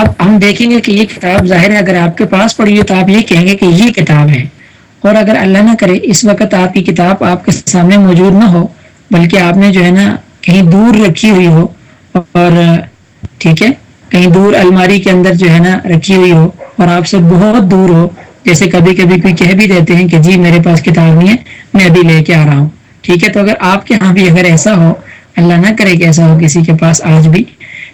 اب ہم دیکھیں گے کہ یہ کتاب ظاہر ہے، اگر آپ کے پاس پڑھی ہو تو آپ یہ کہیں گے کہ یہ کتاب ہے۔ اور اگر اللہ نہ کرے، اس وقت آپ کی کتاب آپ کے سامنے موجود نہ ہو، بلکہ آپ نے جو ہے نا کہیں دور رکھی ہوئی ہو۔ اور ٹھیک ہے، کہیں دور الماری کے اندر جو ہے نا رکھی ہوئی ہو اور آپ سے بہت دور ہو۔ جیسے کبھی کبھی کوئی کہہ بھی دیتے ہیں کہ جی میرے پاس کتاب نہیں ہے، میں ابھی لے کے آ رہا ہوں۔ ٹھیک ہے، تو اگر آپ کے یہاں بھی اگر ایسا ہو، اللہ نہ کرے کہ ایسا ہو کسی کے پاس آج بھی۔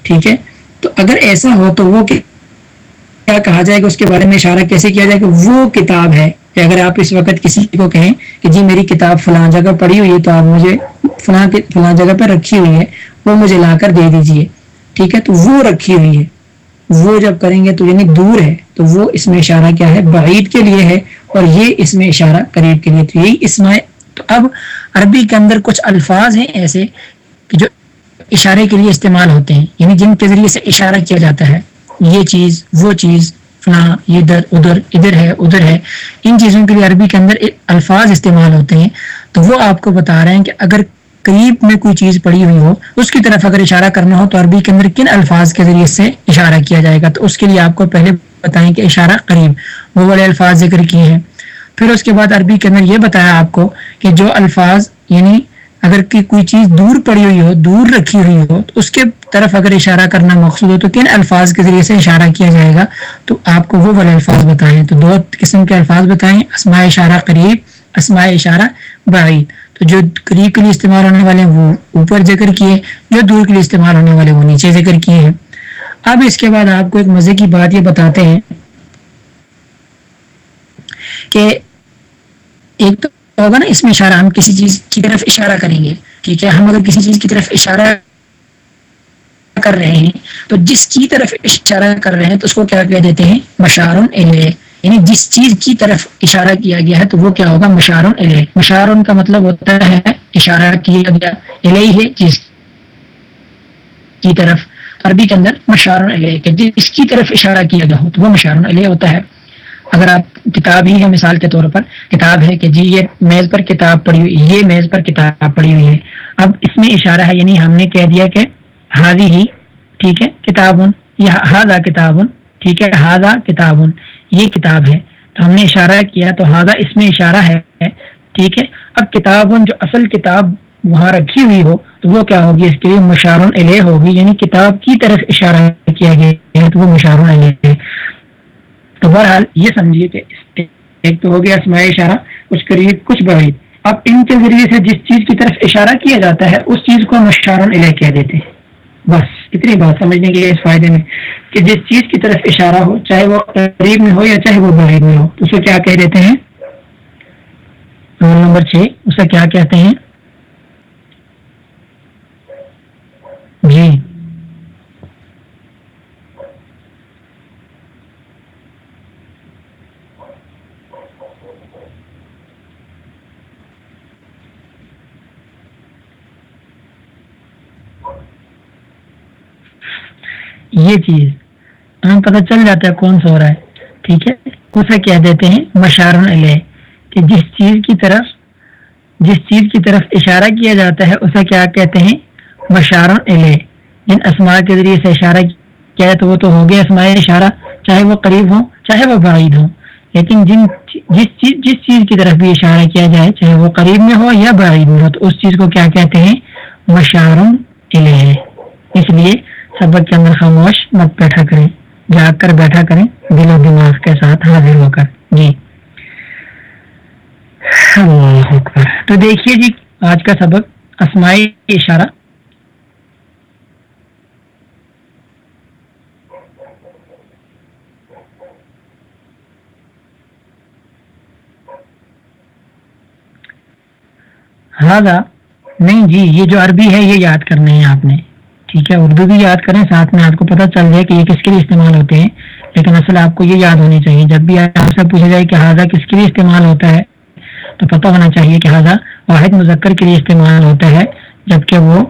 ٹھیک ہے تو اگر ایسا ہو تو وہ کیا کہا جائے گا اس کے بارے میں اشارہ کیسے کیا جائے گا وہ کتاب ہے؟ کہ اگر آپ اس وقت کسی کو کہیں کہ جی میری کتاب فلاں جگہ پڑھی ہوئی ہے تو آپ مجھے فلاں فلاں جگہ پہ رکھی ہوئی ہے، وہ مجھے لا کر دے دیجیے۔ ٹھیک ہے؟ تو وہ رکھی ہوئی ہے۔ وہ جب کریں گے تو یعنی دور ہے۔ تو وہ اس میں اشارہ کیا ہے؟ بعید کے لیے ہے۔ اور یہ اس میں اشارہ قریب کے لیے۔ تو یہی اس میں تو اب عربی کے اندر کچھ الفاظ ہیں ایسے کہ جو اشارے کے لیے استعمال ہوتے ہیں۔ یعنی جن کے ذریعے سے اشارہ کیا جاتا ہے، یہ چیز، وہ چیز، فلاں، یہ ادھر ادھر ادھر ہے ادھر ہے، ان چیزوں کے لیے عربی کے اندر الفاظ استعمال ہوتے ہیں۔ تو وہ آپ کو بتا رہے ہیں کہ اگر قریب میں کوئی چیز پڑی ہوئی ہو، اس کی طرف اگر اشارہ کرنا ہو تو عربی کے اندر کن الفاظ کے ذریعے سے اشارہ کیا جائے گا؟ تو اس کے لیے آپ کو پہلے بتائیں کہ اشارہ قریب، وہ والے الفاظ ذکر کیے ہیں۔ پھر اس کے بعد عربی کے اندر یہ بتایا آپ کو کہ جو الفاظ یعنی اگر کی کوئی چیز دور پڑی ہوئی ہو، دور رکھی ہوئی ہو، تو اس کے طرف اگر اشارہ کرنا مقصود ہو، تو کن الفاظ کے ذریعے سے اشارہ کیا جائے گا؟ تو آپ کو وہ والے الفاظ بتائیں۔ تو دو قسم کے الفاظ بتائیں۔ اسماء اشارہ قریب، اسماء اشارہ بعید۔ تو جو قریب کے لیے استعمال ہونے والے ہیں، وہ اوپر ذکر کیے، جو دور کے لیے استعمال ہونے والے وہ نیچے ذکر کیے ہیں۔ اب اس کے بعد آپ کو ایک مزے کی بات یہ بتاتے ہیں کہ ایک تو ہوگا نا، اس میں اشارہ، ہم کسی چیز کی طرف اشارہ کریں گے ٹھیک ہے ہم اگر کسی چیز کی طرف اشارہ کر رہے ہیں، تو جس کی طرف اشارہ کر رہے ہیں، تو اس کو کیا کہہ دیتے ہیں؟ مشارن الیہ۔ یعنی جس چیز کی طرف اشارہ کیا گیا ہے، تو وہ کیا ہوگا؟ مشارن الیہ۔ مشارن کا مطلب ہوتا ہے اشارہ کیا گیا الیہ ہے جس کی طرف۔ عربی کے اندر مشارن الیہ، کہ جس کی طرف اشارہ کیا گیا ہو، تو وہ مشارن الیہ ہوتا ہے۔ اگر آپ کتاب ہی ہے مثال کے طور پر، کتاب ہے کہ جی یہ میز پر کتاب پڑھی ہوئی، یہ میز پر کتاب پڑھی ہوئی ہے۔ اب اس میں اشارہ ہے یعنی ہم نے کہہ دیا کہ حاضی ہی، ٹھیک ہے کتاب یا ہاضا کتاب ٹھیک ہے ہاضا کتاب یہ کتاب ہے۔ تو ہم نے اشارہ کیا، تو ہاضا اس میں اشارہ ہے، ٹھیک ہے۔ اب کتاب جو اصل کتاب وہاں رکھی ہوئی ہو، تو وہ کیا ہوگی؟ اس کے لیے مشارون علیہ ہوگی یعنی کتاب کی طرف اشارہ کیا گیا ہے، تو وہ مشارون علیہ تو بہرحال یہ سمجھیے کہ ایک تو ہو گیا اسماء اشارہ کچھ قریب کچھ بعید اب ان کے ذریعے سے جس چیز کی طرف اشارہ کیا جاتا ہے، اس چیز کو مشارن علیہ کہہ دیتے ہیں۔ بس، اتنی بات سمجھنے کے لیے اس فائدے میں کہ جس چیز کی طرف اشارہ ہو، چاہے وہ قریب میں ہو یا چاہے وہ بعید میں ہو، اسے کیا کہہ دیتے ہیں؟ رول نمبر چھ، اسے کیا کہتے ہیں؟ جی۔ یہ چیز۔ ہمیں پتہ چل جاتا ہے کون سا ہو رہا ہے۔ ٹھیک ہے؟ اسے کہہ دیتے ہیں؟ مشارن علیہ۔ کہ جس چیز کی طرف، جس چیز کی طرف اشارہ کیا جاتا ہے، اسے کیا کہتے ہیں؟ مشارن علیہ۔ جن اسماء کے ذریعے سے اشارہ کیا ہے، تو وہ تو ہو گیا اسماء اشارہ، چاہے وہ قریب ہوں، چاہے وہ بعید ہوں۔ لیکن جن جس چیز جس چیز کی طرف بھی اشارہ کیا جائے، چاہے وہ قریب میں ہو یا بعید میں ہو، تو اس چیز کو کیا کہتے ہیں؟ مشارن علیہ۔ اس لیے سبق کے اندر خاموش مت بیٹھا کریں۔ جاگ کر بیٹھا کریں۔ دل و دماغ کے ساتھ حاضر ہو کر۔ جی۔ تو دیکھیے جی آج کا سبق اسماعی اشارہ۔ ہاں نہیں جی یہ جو عربی ہے، یہ یاد کرنے ہیں آپ نے۔ ٹھیک ہے، اردو بھی یاد کریں، ساتھ میں آپ کو پتہ چل جائے کہ یہ کس کے لیے استعمال ہوتے ہیں۔ لیکن اصل آپ کو یہ یاد ہونی چاہیے، جب بھی آپ سے پوچھا جائے کہ ہاضا کس کے لیے استعمال ہوتا ہے، تو پتہ ہونا چاہیے کہ ہاضا واحد مذکر کے لیے استعمال ہوتا ہے، جبکہ وہ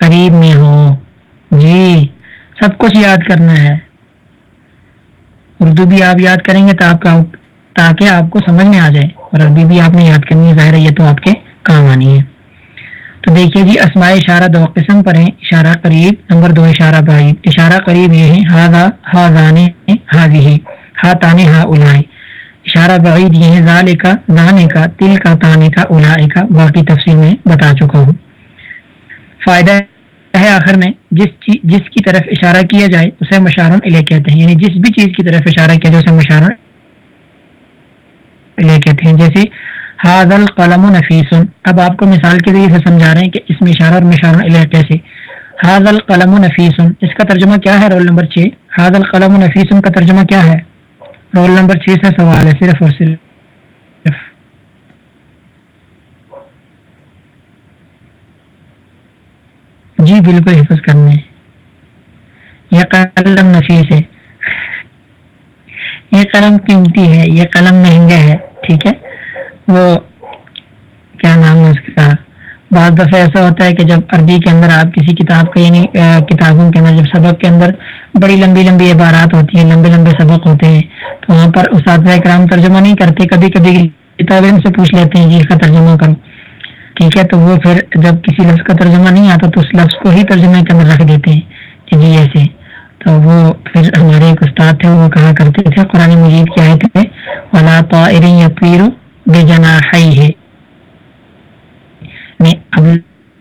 قریب میں ہو جی سب کچھ یاد کرنا ہے۔ اردو بھی آپ یاد کریں گے تاکہ آپ کو سمجھ میں آ جائے، اور عربی بھی آپ نے یاد کرنی ہے، ظاہر ہے یہ تو آپ کے کام آنی ہے۔ تو دیکھیے جی اسماء اشارہ دو قسم پر ہیں، اشارہ قریب، نمبر دو اشارہ بعید۔ اشارہ قریب یہ ہے ہاضا ہا زانے حاضی ہا تانے ہا اولائے اشارہ بعید یہ ہے زال کا زانے کا تل کا تانے کا اولائے کا باقی تفصیل میں بتا چکا ہوں۔ فائدہ ہے آخر میں، جس جس کی طرف اشارہ کیا جائے، اسے مشارن علیہ کہتے ہیں۔ یعنی جس بھی چیز کی طرف اشارہ کیا جائے، اسے مشارن علیہ کہتے ہیں۔ جیسے حاض القلم نفیس اب آپ کو مثال کے ذریعے سے سمجھا رہے ہیں کہ اس میں اشارہ اور مشارن علیہ کیسے؟ حاض القلم و نفیس اس کا ترجمہ کیا ہے رول نمبر چھ؟ حاض القلم و نفیس کا ترجمہ کیا ہے؟ رول نمبر چھ سے سوال ہے، صرف اور صرف. جی بالکل حفظ کرنے. یہ قلم نفیس ہے. یہ قلم قیمتی ہے، یہ قلم مہنگا ہے، ٹھیک ہے؟ وہ کیا نام ہے اس کا بعض دفعہ ایسا ہوتا ہے کہ جب عربی کے اندر آپ کسی کتاب کا یعنی کتابوں کے اندر، جب سبق کے اندر بڑی لمبی لمبی عبارات ہوتی ہیں، لمبے لمبے سبق ہوتے ہیں، تو وہاں پر اساتذہ کرام ترجمہ نہیں کرتے کبھی کبھی کتابیں سے پوچھ لیتے ہیں جی اس کا ترجمہ کرو۔ ٹھیک ہے، تو وہ پھر جب کسی لفظ کا ترجمہ نہیں آتا، تو اس لفظ کو ہی ترجمے کے اندر رکھ دیتے ہیں کہ جی ایسے۔ تو وہ پھر ہمارے ایک استاد تھے، وہ کہا کرتے تھے، قرآن مجید کیا ہے ولا یا پیر بے جنا اب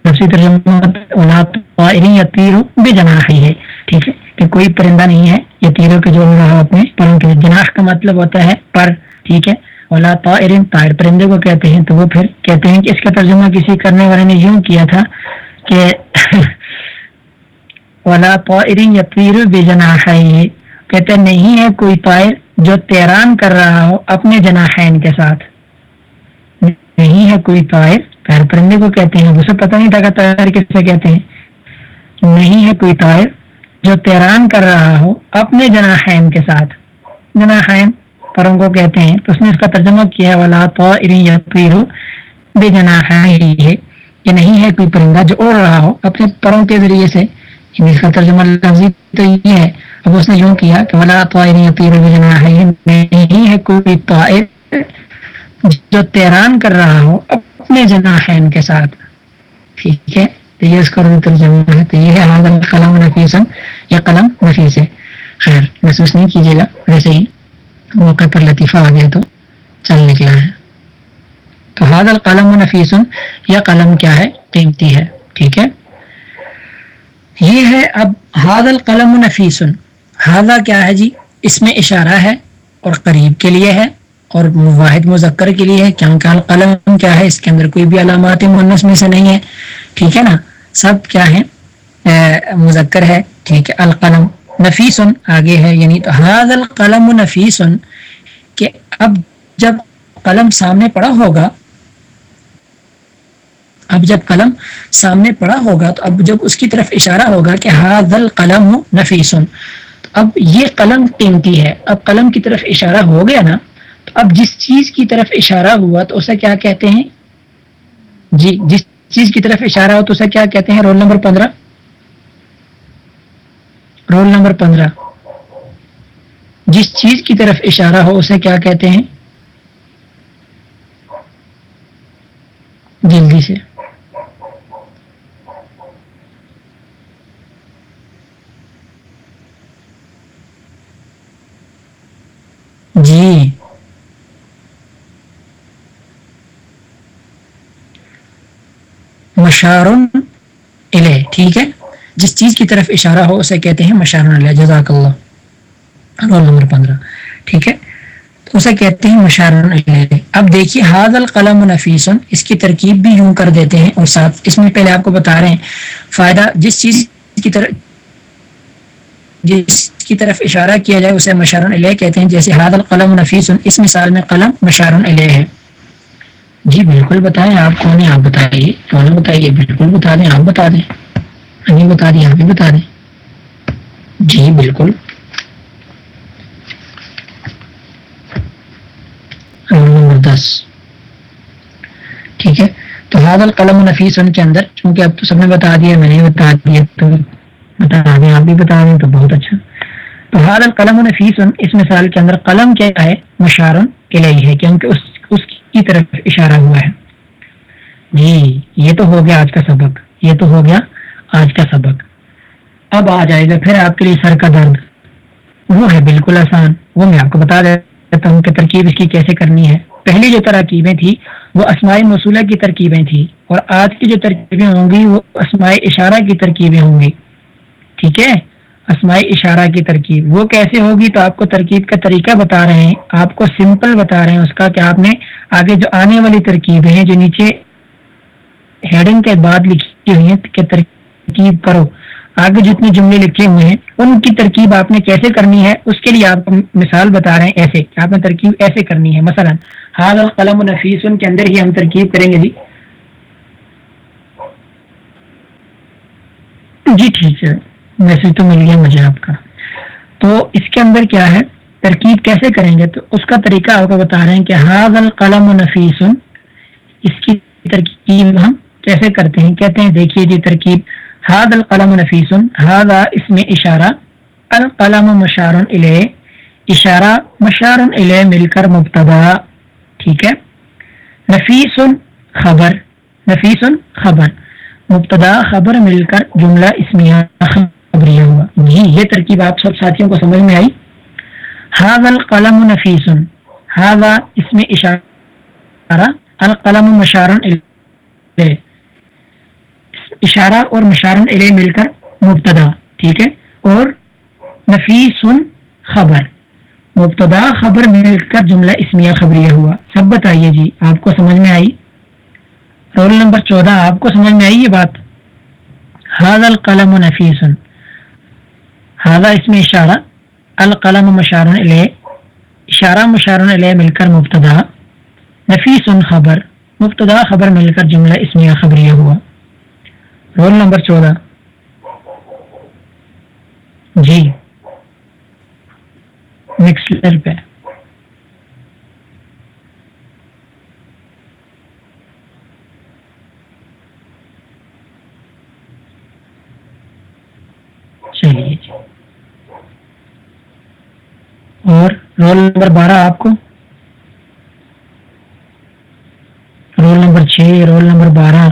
لفظی ترجمہ یا تیر بے جنا ہے ٹھیک ہے کہ کوئی پرندہ نہیں ہے یہ تیروں کے جو رہا اپنے پروں کے جناح کا مطلب ہوتا ہے پر ٹھیک ہے اولا طائرن طائر پرندے کو کہتے ہیں تو وہ پھر کہتے ہیں کہ اس کا ترجمہ کسی کرنے والے نے یوں کیا تھا کہ اولا طائرن یا پیر بے جناحی کہتے نہیں ہے کوئی طائر جو تیران کر رہا ہو اپنے جناحین کے ساتھ ہے کوئی طائر طائر پرندے کو کہتے ہیں، اسے پتہ نہیں تھا کہ طائر کس کہتے ہیں۔ نہیں ہے کوئی طائر جو تیران کر رہا ہو اپنے جناحین کے ساتھ۔ جناحین پروں کو کہتے ہیں۔ تو اس نے اس کا ترجمہ کیا والا تو بے جنا ہے۔ یہ نہیں ہے کوئی پرندہ جو اڑ رہا ہو اپنے پروں کے ذریعے سے۔ یعنی اس کا ترجمہ لفظی تو یہ ہے۔ اب اس نے یوں کیا کہ ولا تو بے جنا نہیں ہے کوئی طائر جو تیران کر رہا ہو اپنے جناحین کے ساتھ۔ ٹھیک ہے؟ تو یہ اس کا ترجمہ ہے، تو یہ ہے قلم نفیسن یا قلم نفیس ہے۔ خیر، محسوس نہیں کیجیے گا، ویسے ہی موقع پر لطیفہ آ گیا تو چل نکلا ہے۔ تو حاد القلم و نفیس یا قلم کیا ہے؟ قیمتی ہے۔ ٹھیک ہے؟ یہ ہے اب حاد القلم و نفیس۔ ہادہ کیا ہے جی؟ اس میں اشارہ ہے اور قریب کے لیے ہے۔ اور واحد مذکر کے لیے ہے کیونکہ القلم کیا ہے؟ اس کے اندر کوئی بھی علامات منس میں سے نہیں ہے۔ ٹھیک ہے نا؟ سب کیا ہے مذکر ہے۔ ٹھیک ہے۔ القلم نفیسن، آگے ہے۔ یعنی تو حاض القلم نفیسن، کہ اب جب قلم سامنے پڑا ہوگا، اب جب قلم سامنے پڑا ہوگا، تو اب جب اس کی طرف اشارہ ہوگا کہ حاض القلم نفیسن اب یہ قلم قیمتی ہے۔ اب قلم کی طرف اشارہ ہو گیا نا اب جس چیز کی طرف اشارہ ہوا تو اسے کیا کہتے ہیں؟ جی جس چیز کی طرف اشارہ ہو تو اسے کیا کہتے ہیں؟ رول نمبر پندرہ۔ رول نمبر پندرہ۔ جس چیز کی طرف اشارہ ہو اسے کیا کہتے ہیں؟ جلدی سے۔ جی۔ مشارن ٹھیک ہے؟ جس چیز کی طرف اشارہ ہو اسے کہتے ہیں مشارن اللہ جزاک اللہ رول نمبر پندرہ، ٹھیک ہے؟ تو اسے کہتے ہیں مشارن اللہ اب دیکھیے حاض القلم نفیسن، اس کی ترکیب بھی یوں کر دیتے ہیں۔ اور ساتھ اس میں پہلے آپ کو بتا رہے ہیں، فائدہ جس چیز کی طرف جس کی طرف اشارہ کیا جائے، اسے مشارن علیہ کہتے ہیں۔ جیسے حاد القلم نفیسن، اس مثال میں قلم مشارن علیہ ہے۔ جی بالکل بتائیں، آپ کون ہیں؟ آپ بتائیے، کون بتائیے، بالکل بتا دیں، آپ بتا دیں۔ ابھی بتا دیں ابھی بتا دیں۔ جی بالکل۔ نمبر دس۔ ٹھیک ہے۔ تو حاضل قلم نفیس ان کے اندر، چونکہ اب تو سب نے بتا دیا، میں نے بتا دیا، تو بتا دیں، آپ بھی بتا دیں، تو بہت اچھا۔ تو حاضل قلم نفیس اس مثال کے اندر، قلم کیا ہے؟ مشارن کے لیے ہے، کیونکہ اس اس کی طرف اشارہ ہوا ہے۔ جی یہ تو ہو گیا آج کا سبق۔ یہ تو ہو گیا آج کا سبق۔ اب آ جائے گا پھر آپ کے لیے سر کا درد۔ وہ ہے بالکل آسان۔ وہ میں آپ کو بتا دیتا ہوں کہ ترکیب اس کی کیسے کرنی ہے۔ پہلی جو ترکیبیں تھی وہ اسماعی مصولہ کی ترکیبیں تھیں۔ اور آج کی جو ترکیبیں ہوں گی، وہ اسماعی اشارہ کی ترکیبیں ہوں گی۔ ٹھیک ہے؟ اسماعی اشارہ کی ترکیب۔ وہ کیسے ہوگی تو آپ کو ترکیب کا طریقہ بتا رہے ہیں۔ آپ کو سمپل بتا رہے ہیں اس کا کہ آپ نے آگے جو آنے والی ترکیبیں ہیں جو نیچے ہیڈنگ کے بعد لکھی ہوئی ہیں، کہ ترکیب کرو۔ آگے جتنے جملے لکھے ہوئے ہیں، ان کی ترکیب آپ نے کیسے کرنی ہے، اس کے لیے آپ مثال بتا رہے ہیں ایسے۔ کہ آپ نے ترکیب ایسے کرنی ہے۔ مثلا حال القلم و نفیس ان کے اندر ہی ہم ترکیب کریں گے جی۔ جی ٹھیک ہے۔ میسج تو مل گیا مجھے آپ کا۔ تو اس کے اندر کیا ہے؟ ترکیب کیسے کریں گے؟ تو اس کا طریقہ آپ کو بتا رہے ہیں کہ حاض القلم و نفیس، اس کی ترکیب ہم کیسے کرتے ہیں؟ کہتے ہیں، دیکھیے جی ترکیب۔ ہاد القلم نفیس ہاد اس میں اشارہ۔ القلم مشار علیہ اشارہ مشار علیہ مل کر مبتدا۔ ٹھیک ہے؟ نفیس خبر نفیس خبر۔ مبتدا خبر مل کر جملہ اسمیہ خبریہ ہوا۔ جی یہ ترکیب آپ سب ساتھیوں کو سمجھ میں آئی۔ ہاد القلم نفیس ہاد اس میں اشارہ، القلم مشار علیہ اشارہ اور مشارن علیہ مل کر مبتدا، ٹھیک ہے؟ اور نفیس خبر۔ مبتدا خبر مل کر جملہ اسمیہ خبریہ ہوا۔ سب بتائیے جی آپ کو سمجھ میں آئی؟ رول نمبر چودہ، آپ کو سمجھ میں آئی یہ بات؟ حاض القلم و نفیس حاضہ اس میں اشارہ القلم مشارن علیہ اشارہ مشارن علیہ مل کر مبتدا. نفیس خبر. مبتدا خبر مل کر جملہ اسمیہ خبریہ ہوا رول نمبر چودہ. جی. مکسلر پہ. چلیے جی. اور رول نمبر بارہ آپ کو۔ رول نمبر چھ رول نمبر بارہ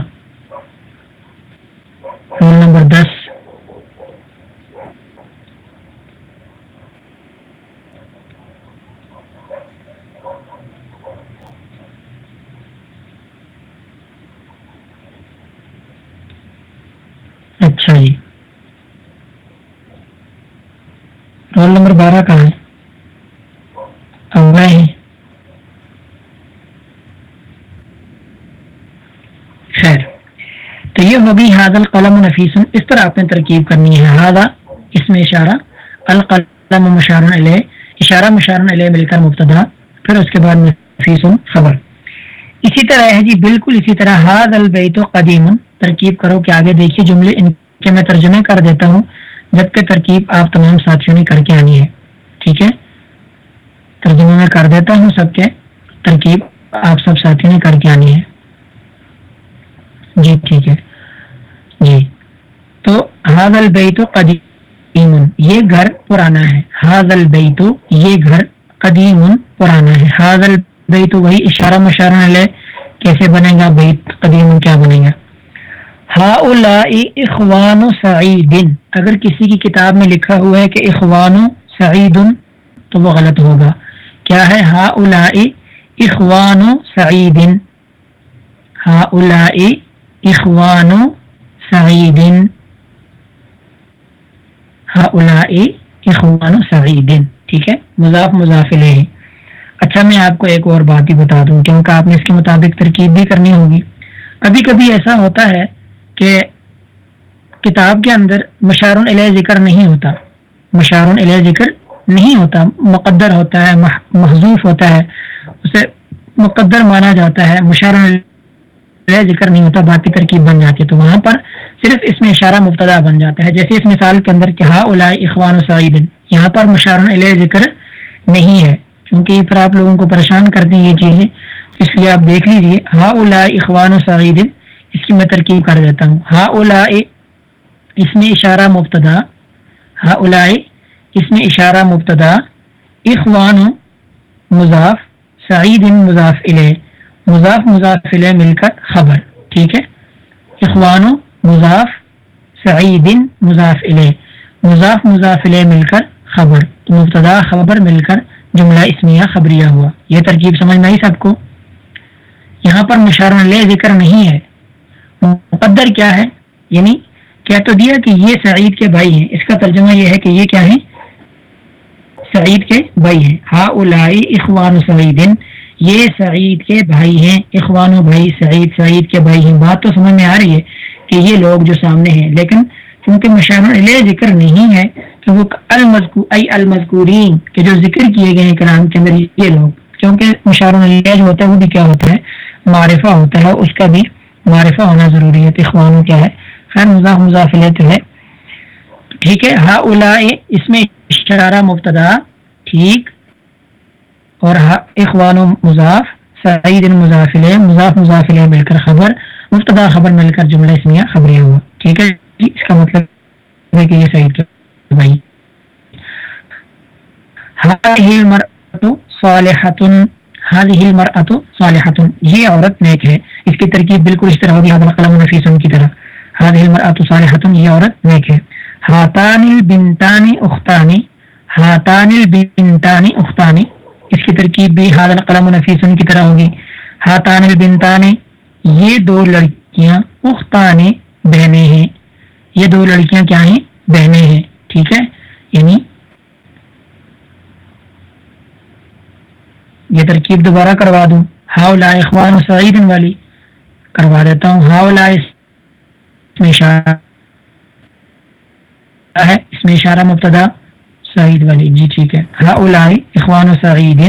رول نمبر دس اچھا جی رول نمبر بارہ کہاں ہے ہے تو یہ ہوگی حاض القلم نفیس اس طرح آپ نے ترکیب کرنی ہے۔ ہاضا اس میں اشارہ، القلم مشار علیہ اشارہ مشار علیہ مل کر مبتدا، پھر اس کے بعد نفیس خبر اسی طرح ہے جی بالکل اسی طرح۔ حاض البیت و قدیم۔ ترکیب کرو کہ آگے دیکھیے جملے، ان کے میں ترجمے کر دیتا ہوں، جبکہ ترکیب آپ تمام ساتھیوں نے کر کے آنی ہے۔ ٹھیک ہے؟ ترجمے میں کر دیتا ہوں سب کے۔ ترکیب آپ سب ساتھیوں نے کر کے آنی ہے۔ جی ٹھیک ہے۔ جی۔ تو حاض البیت قدیم یہ گھر پرانا ہے۔ حاض البیت یہ گھر قدیم پرانا ہے۔ حاض البیت وہی اشارہ مشارہ علیہ کیسے بنے گا، بیت قدیم کیا بنے گا۔ ہا اخوان سعید۔ اگر کسی کی کتاب میں لکھا ہوا ہے کہ اخوان سعید، تو وہ غلط ہوگا۔ کیا ہے؟ ہا اخوان سعید۔ ہا اخوان اخوان سعیدن، ٹھیک ہے؟ مضاف مضافل ہے اچھا میں آپ کو ایک اور بات ہی بتا دوں کیونکہ آپ نے اس کے مطابق ترکیب بھی کرنی ہوگی۔ کبھی کبھی ایسا ہوتا ہے کہ کتاب کے اندر مشار علیہ ذکر نہیں ہوتا۔ مشار علیہ ذکر نہیں ہوتا، مقدر ہوتا ہے محضوف ہوتا ہے، اسے مقدر مانا جاتا ہے۔ مشار ذکر نہیں ہوتا، باقی ترکیب بن جاتی ہے۔ تو وہاں پر صرف اس میں اشارہ مبتدا بن جاتا ہے۔ جیسے اس مثال کے اندر کہ ہا اخوان سعید یہاں پر مشار علیہ ذکر نہیں ہے۔ کیونکہ یہ پھر آپ لوگوں کو پریشان کرتی ہیں یہ چیزیں، اس لیے آپ دیکھ لیجیے ہا اولا اخوان سعید اس کی میں ترکیب کر دیتا ہوں۔ ہا اولا اس میں اشارہ مبتدا۔ ہا اولا اس میں اشارہ مبتدا۔ اخوان مضاف سعید مضاف علیہ مضاف مضاف مل کر خبر، ٹھیک ہے؟ اخوان مضاف سعید مضاف علیہ مضاف مضاف علیہ مل کر خبر۔ تو مبتدا خبر مل کر جملہ اسمیہ خبریہ ہوا۔ یہ ترکیب سمجھ میں آئی سب کو؟ یہاں پر مشار علیہ ذکر نہیں ہے۔ مقدر کیا ہے؟ یعنی کیا تو دیا کہ یہ سعید کے بھائی ہیں۔ اس کا ترجمہ یہ ہے کہ یہ کیا ہے سعید کے بھائی ہیں۔ ہا الائی اخوان سعیدن یہ سعید کے بھائی ہیں۔ اخوان و بھائی سعید سعید کے بھائی ہیں۔ بات تو سمجھ میں آ رہی ہے۔ کہ یہ لوگ جو سامنے ہیں۔ لیکن کیونکہ مشار علیہ ذکر نہیں ہے کہ وہ المذکورین کے جو ذکر کیے گئے ہیں کرام کے اندر، یہ لوگ۔ کیونکہ مشار علیہ جو ہوتا ہے، وہ بھی کیا ہوتا ہے؟ معرفہ ہوتا ہے اس کا بھی معرفہ ہونا ضروری ہے۔ اخوان کیا ہے؟ خیر مضاف مضاف تو ہے۔ ٹھیک ہے ہا الا اس میں اشارہ مبتدا، ٹھیک۔ اور اخوان و مضاف، سعید مضافل مضاف مضافل مل کر خبر۔ مبتدا خبر مل کر جملہ اسمیہ خبریں ہوا۔ ٹھیک ہے جی؟ اس کا مطلب ہے کہ یہ سعید کے بھائی۔ صالحۃ هذه المرأة صالحة۔ یہ عورت نیک ہے۔ اس کی ترکیب بالکل اس طرح ہوگی، هذا القلم نفیس کی طرح۔ هذه المرأة صالحة۔ یہ عورت نیک ہے۔ ہاتان البنتان اختانی ہاتان البنتان اختانی اس کی ترکیب بھی حاضر قلم نفیسن کی طرح ہوگی۔ ہاتان البنتان یہ دو لڑکیاں اختان بہنیں ہیں۔ یہ دو لڑکیاں کیا ہیں؟ بہنیں ہیں، ٹھیک ہے؟ یعنی یہ ترکیب دوبارہ کروا دوں۔ ہاؤ لا اخوان سعید والی کروا دیتا ہوں۔ ہاؤ لا اس میں اشارہ ہے۔ اس میں اشارہ مبتدا سعید والی۔ جی ٹھیک ہے۔ ہا الائی اخوان و سعید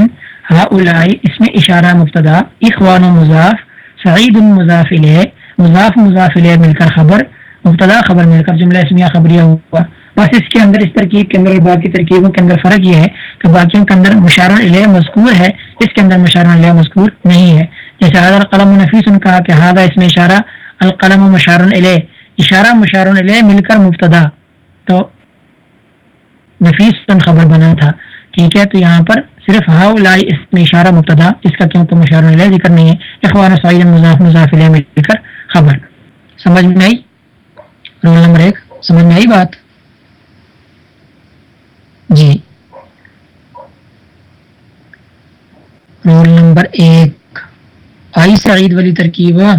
ہا الائی اس میں اشارہ مبتدا اخوان و مضاف۔ سعید مضاف علیہ مضاف مضاف علیہ مل کر خبر، مبتدا خبر مل کر جملہ اسمیہ خبریہ ہوا۔ بس اس کے اندر اس ترکیب کے اندر اور باقی ترکیبوں کے اندر فرق یہ ہے کہ باقیوں کے اندر مشار علیہ مذکور ہے، اس کے اندر مشار علیہ مذکور نہیں ہے۔ جیسے حضر قلم و نفیس نے کہا کہ ہادہ اس میں اشارہ القلم و مشار علیہ اشارہ مشار علیہ مل کر مبتدا۔ تو نفیس خبر بنا تھا۔ ٹھیک ہے، تو یہاں پر صرف ہاؤ لائی اس میں اشارہ مبتدا، اس کا کیوں تو مشار علیہ ذکر نہیں ہے؟ اخوان سعید مضاف مضاف علیہ مل کر خبر۔ سمجھ میں آئی؟ رول نمبر ایک، سمجھ میں آئی بات؟ جی۔ رول نمبر ایک، آئی سعید والی ترکیب ہاں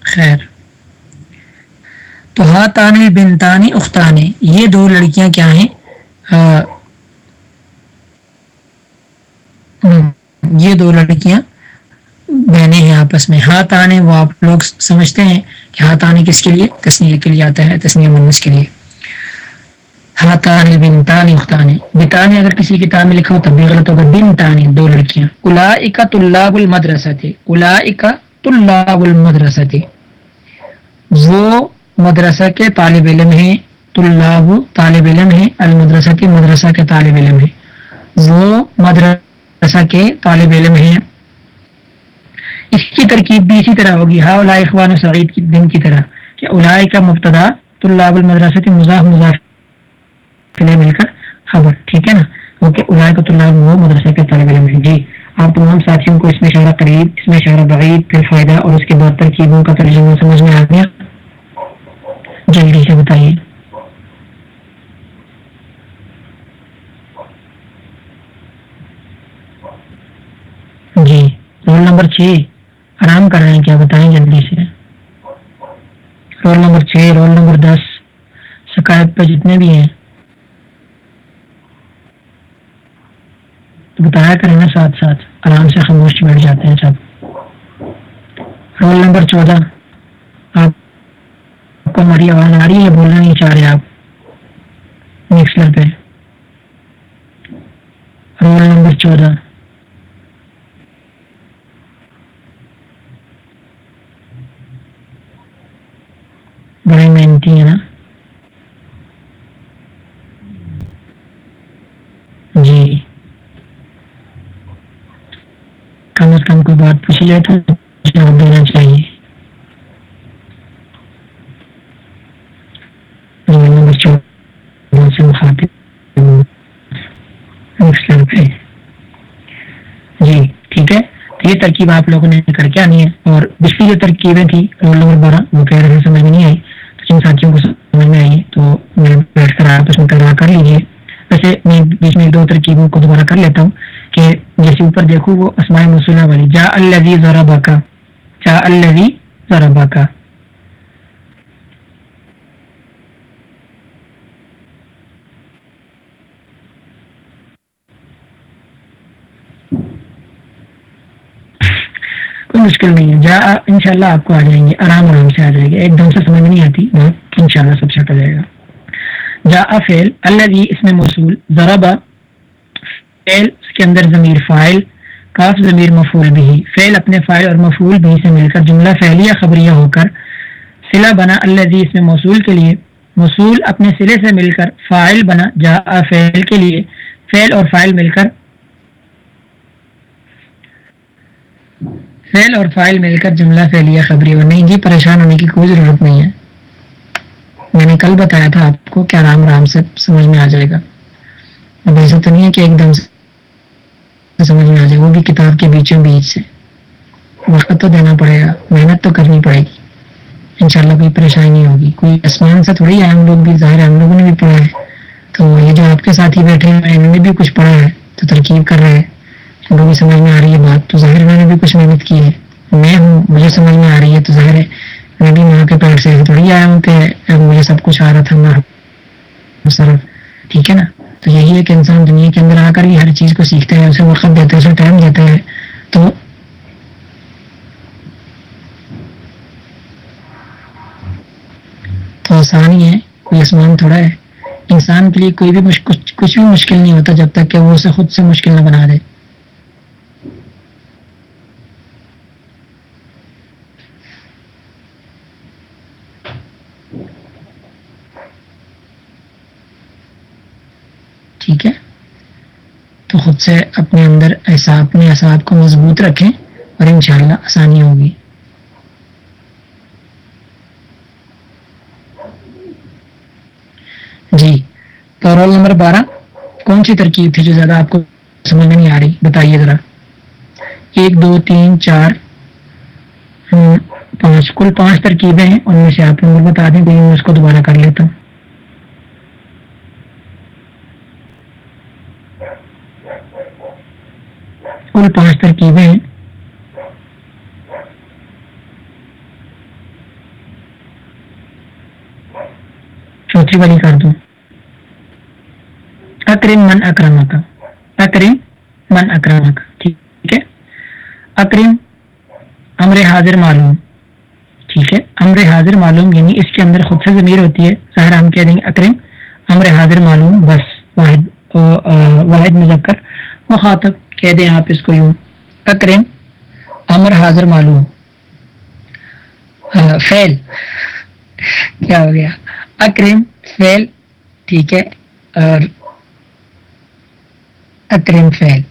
خیر تو تانی بنتانی اختانی، یہ دو لڑکیاں کیا ہیں؟ یہ دو لڑکیاں بہنیں ہیں آپس میں۔ ہاتھ آنے وہ آپ لوگ سمجھتے ہیں کہ ہاتھ آنے کس کے لیے؟ تسنیہ کے لیے آتا ہے، تسنیہ منس کے لیے۔ ہاتھ آنے بن تانی اختانے بتانے اگر کسی کتاب میں لکھا ہو تب بھی غلط ہوگا بن تانی، دو لڑکیاں۔ الا اکا طلاب المدرسہ تھے الا اکا طلاب المدرسہ تھے وہ مدرسہ کے طالب علم ہیں، طلاب طالب علم ہیں، المدرسہ کے مدرسہ کے طالب علم ہیں۔ وہ مدرسہ کے طالب علم ہیں۔ اس کی ترکیب بھی اسی طرح ہوگی۔ ہا الا اخوان سعید کی دن کی طرح کہ الاائے کا مبتدا طلاب المدرسہ کی مزاح مزاح مل کر خبر، ٹھیک ہے نا؟ اوکے الاائے کا طلاب وہ مدرسہ کے طالب علم ہے جی آپ تمام ساتھیوں کو اس میں اشارہ قریب، اس میں اشارہ بعید، پھر فائدہ اور اس کے بعد ترکیبوں کا ترجمہ سمجھ میں آ گیا۔ جلدی سے بتائیے۔ جی رول نمبر چھ۔ آرام کر رہے ہیں، کیا بتائیں جلدی سے؟ رول نمبر چھ، رول نمبر دس۔ شکایت پہ جتنے بھی ہیں۔ بتایا کریں نا ساتھ ساتھ، آرام سے خاموش بیٹھ جاتے ہیں سب۔ رول نمبر چودہ۔ کو ہماری آواز آ رہی ہے، بولنا نہیں چاہ رہے آپ۔ مکسلر پہ۔ رول نمبر چودہ۔ بڑی محنتی ہے نا۔ جی۔ کم از کم کوئی بات پوچھی جائے تو جواب دینا چاہیے۔ مسئلہ ہے جی ٹھیک ہے۔ یہ ترکیب آپ لوگوں نے کر کے آنی ہے اور پچھلی جو ترکیبیں تھیں رول نمبر بارہ وہ کہہ رہے ہیں سمجھ میں نہیں آئی۔ تو جن ساتھیوں کو سمجھ میں آئی، تو میں بیٹھ کر آپ اس میں کرا کر لیجیے ویسے میں بیچ میں دو ترکیبوں کو دوبارہ کر لیتا ہوں کہ جیسے اوپر دیکھو، وہ اسماعی مسلح والی، جا الزی ذرا باقا جا الزی ذرا باقا کوئی مشکل نہیں ہے۔ جا ان شاء اللہ آپ کو آ جائیں گے۔ آرام آرام سے آ جائے گی ایک دم سے سمجھ نہیں آتی ان شاء اللہ سب سے جائے گا۔ جا فیل اللہ بھی اس میں موصول ذرا فیل اس کے اندر ضمیر فائل کاف، ضمیر مفول بھی فیل اپنے فائل اور مفول بھی سے مل کر جملہ فعلیہ خبریہ ہو کر سلا بنا اللہ جی اس میں موصول کے لیے۔ موصول اپنے سلے سے مل کر فائل بنا، جا فیل کے لیے۔ فیل اور فائل مل کر فیل اور فائل مل کر جملہ فیلیا خبری اور نہیں جی پریشان ہونے کی کوئی ضرورت نہیں ہے۔ میں نے کل بتایا تھا آپ کو کیا رام رام سے سمجھ میں آ جائے گا۔ اب ایسا تو نہیں ہے کہ ایک دم سے سمجھ میں آ جائے، وہ بھی کتاب کے بیچوں بیچ سے۔ وقت تو دینا پڑے گا، محنت تو کرنی پڑے گی۔ انشاءاللہ کوئی پریشانی نہیں ہوگی، کوئی آسمان سے تھوڑی ہے ہم لوگ بھی، ظاہر ہے ہم لوگوں نے بھی پڑھا ہے۔ تو یہ جو آپ کے ساتھ ہی بیٹھے ہیں، انہوں نے بھی کچھ پڑھا ہے، تو ترکیب کر رہے ہیں۔ بھی سمجھ میں آ رہی ہے بات۔ تو ظاہر میں نے بھی کچھ محنت کی ہے۔ میں ہوں، مجھے سمجھ میں آ رہی ہے۔ تو ظاہر ہے میں بھی ماں کے پیٹ سے تھوڑی آیا ہوں کہ مجھے سب کچھ آ رہا تھا میں ٹھیک ہے نا؟ تو یہی ہے کہ انسان دنیا کے اندر آ کر ہی ہر چیز کو سیکھتا ہے، اسے وقت دیتا ہے، اسے ٹائم دیتا ہے۔ تو تو آسان ہی ہے، کوئی آسمان تھوڑا ہے۔ انسان کے لیے کوئی بھی کچھ بھی مشکل نہیں ہوتا جب تک کہ وہ اسے خود سے مشکل نہ بنا دے۔ ٹھیک ہے؟ تو خود سے اپنے اندر ایسا اپنے احساب کو مضبوط رکھیں اور انشاءاللہ آسانی ہوگی۔ جی تو رول نمبر بارہ، کون سی ترکیب تھی جو زیادہ آپ کو سمجھ میں نہیں آ رہی؟ بتائیے ذرا۔ ایک، دو، تین، چار پانچ، کل پانچ ترکیبیں ہیں، ان میں سے آپ نمبر بتا دیں کوئی میں اس کو دوبارہ کر لیتا ہوں۔ کل پانچ ترکیبیں ہیں۔ چوتھی والی کر دوں اکرم من اکرما کا اکرم من اکرما کا ٹھیک ہے۔ اکرم، امر حاضر معلوم۔ ٹھیک ہے۔ امر حاضر معلوم یعنی اس کے اندر خود سے ضمیر ہوتی ہے۔ ظاہر ہم کہہ دیں گے اکرم، امر حاضر معلوم، بس، واحد واحد مذکر، مخاطب۔ کہہ دیں آپ اس کو یوں اکرم امر حاضر معلوم۔ ہاں، فیل کیا ہو گیا؟ اکرم فیل ٹھیک ہے۔ اور اکرم فیل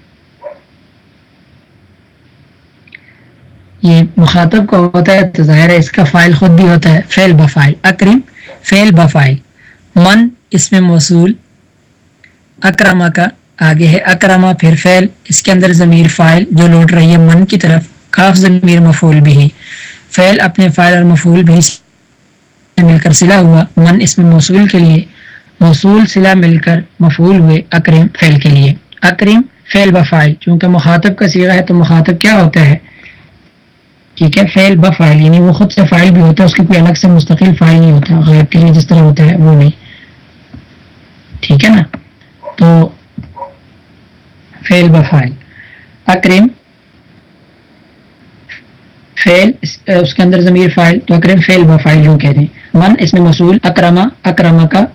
یہ مخاطب کا ہوتا ہے تو ظاہر ہے اس کا فائل خود بھی ہوتا ہے۔ فیل بفائل اکرم فیل بفائل من، اس میں موصول۔ اکرما کا آگے ہے اکرما پھر فیل اس کے اندر ضمیر فائل جو لوٹ رہی ہے من کی طرف، کاف ضمیر مفول بھی فیل اپنے فائل اور مفول بھی مل کر سلا ہوا۔ من اس میں موصول کے لیے، موصول سلا مل کر مفول ہوئے اکرم فیل کے لیے۔ اکرم فیل بفائل چونکہ مخاطب کا سیرا ہے تو مخاطب کیا ہوتا ہے؟ ٹھیک ہے فیل بفائل یعنی وہ خود سے فائل بھی ہوتا ہے، اس کی کوئی الگ سے مستقل فائل نہیں ہوتا، غیب کے لیے جس طرح ہوتا ہے، وہ نہیں۔ ٹھیک ہے نا؟ تو فیل بفائل اکرم فیل اس کے اندر ضمیر فائل تو اکرم فیل بفائل یوں کہہ دیں من، اس میں مصول اکرما اکرما کا